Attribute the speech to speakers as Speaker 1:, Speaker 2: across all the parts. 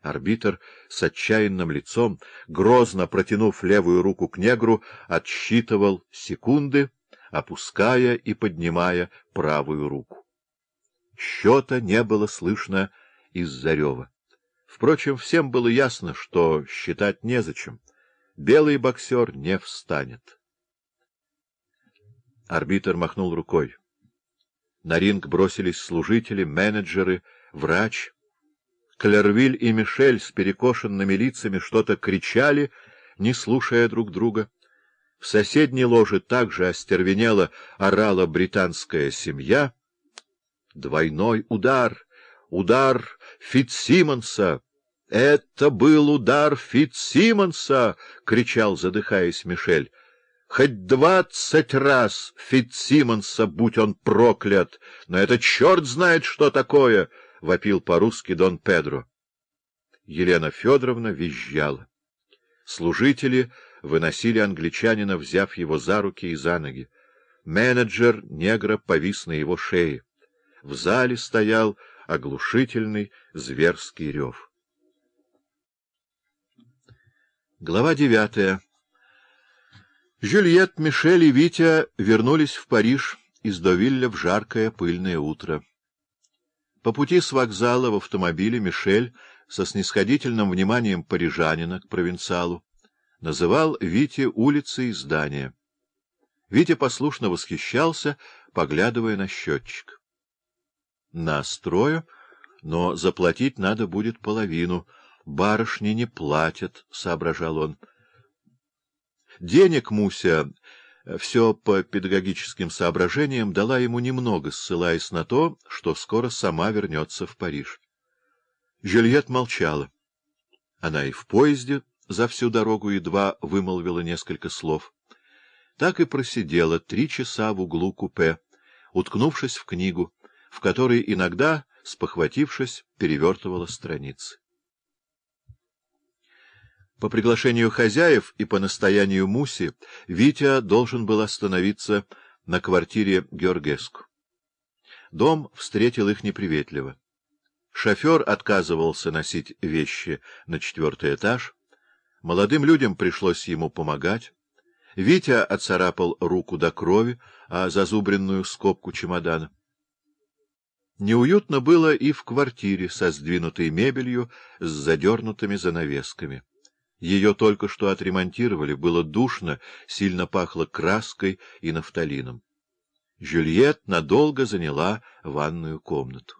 Speaker 1: Арбитр с отчаянным лицом, грозно протянув левую руку к негру, отсчитывал секунды, опуская и поднимая правую руку. Счета не было слышно из-за рева. Впрочем, всем было ясно, что считать незачем. Белый боксер не встанет. Арбитр махнул рукой. На ринг бросились служители, менеджеры, врач. Клервиль и Мишель с перекошенными лицами что-то кричали, не слушая друг друга. В соседней ложе также остервенело орала британская семья. Двойной удар! Удар Фитсимонса! Это был удар Фитсимонса! — кричал, задыхаясь Мишель. Хоть двадцать раз Фитсимонса, будь он проклят! Но это черт знает, что такое! — вопил по-русски Дон Педро. Елена Федоровна визжала. Служители выносили англичанина, взяв его за руки и за ноги. Менеджер негра повис на его шее. В зале стоял оглушительный зверский рев. Глава девятая Жюльет, Мишель и Витя вернулись в Париж из Довилля в жаркое пыльное утро. По пути с вокзала в автомобиле Мишель со снисходительным вниманием парижанина к провинциалу называл Вите улицы и здания. Витя послушно восхищался, поглядывая на счетчик. Настрою, но заплатить надо будет половину. Барышни не платят, — соображал он. Денег Муся, все по педагогическим соображениям, дала ему немного, ссылаясь на то, что скоро сама вернется в Париж. Жюльет молчала. Она и в поезде за всю дорогу едва вымолвила несколько слов. Так и просидела три часа в углу купе, уткнувшись в книгу, в которой иногда, спохватившись, перевертывала страницы. По приглашению хозяев и по настоянию Муси Витя должен был остановиться на квартире Георгеску. Дом встретил их неприветливо. Шофер отказывался носить вещи на четвертый этаж. Молодым людям пришлось ему помогать. Витя отцарапал руку до крови, а зазубренную скобку чемодана. Неуютно было и в квартире со сдвинутой мебелью, с задернутыми занавесками. Ее только что отремонтировали, было душно, сильно пахло краской и нафталином. Жюльет надолго заняла ванную комнату.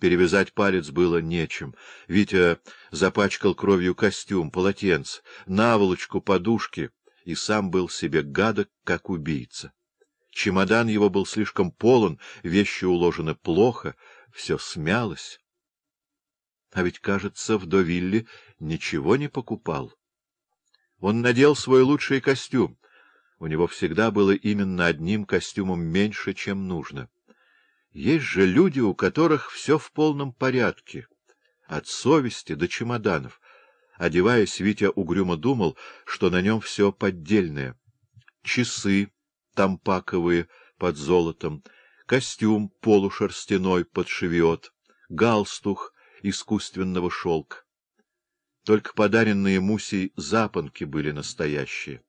Speaker 1: Перевязать палец было нечем. Витя запачкал кровью костюм, полотенце, наволочку, подушки и сам был себе гадок, как убийца. Чемодан его был слишком полон, вещи уложены плохо, все смялось. А ведь, кажется, в Довилле ничего не покупал. Он надел свой лучший костюм. У него всегда было именно одним костюмом меньше, чем нужно. Есть же люди, у которых все в полном порядке, от совести до чемоданов. Одеваясь, Витя угрюмо думал, что на нем все поддельное. Часы тампаковые под золотом, костюм полушерстяной под шевиот, галстух искусственного шелка. Только подаренные Мусей запонки были настоящие.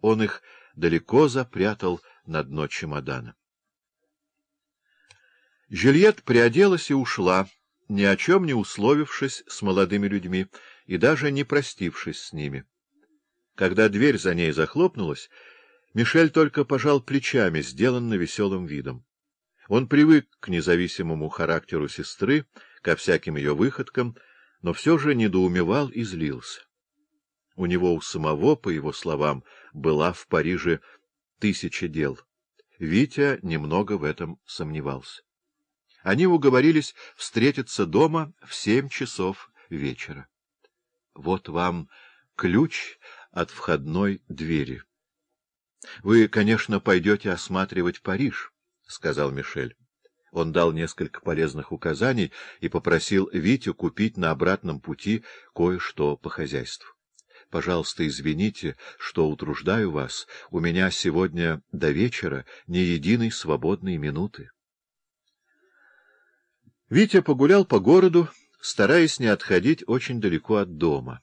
Speaker 1: Он их далеко запрятал на дно чемодана. Жюльет приоделась и ушла, ни о чем не условившись с молодыми людьми и даже не простившись с ними. Когда дверь за ней захлопнулась, Мишель только пожал плечами, сделанно веселым видом. Он привык к независимому характеру сестры, ко всяким ее выходкам, но все же недоумевал и злился. У него у самого, по его словам, была в Париже тысяча дел. Витя немного в этом сомневался. Они уговорились встретиться дома в семь часов вечера. — Вот вам ключ от входной двери. — Вы, конечно, пойдете осматривать Париж, — сказал Мишель. Он дал несколько полезных указаний и попросил Витю купить на обратном пути кое-что по хозяйству. — Пожалуйста, извините, что утруждаю вас. У меня сегодня до вечера ни единой свободной минуты. Витя погулял по городу, стараясь не отходить очень далеко от дома.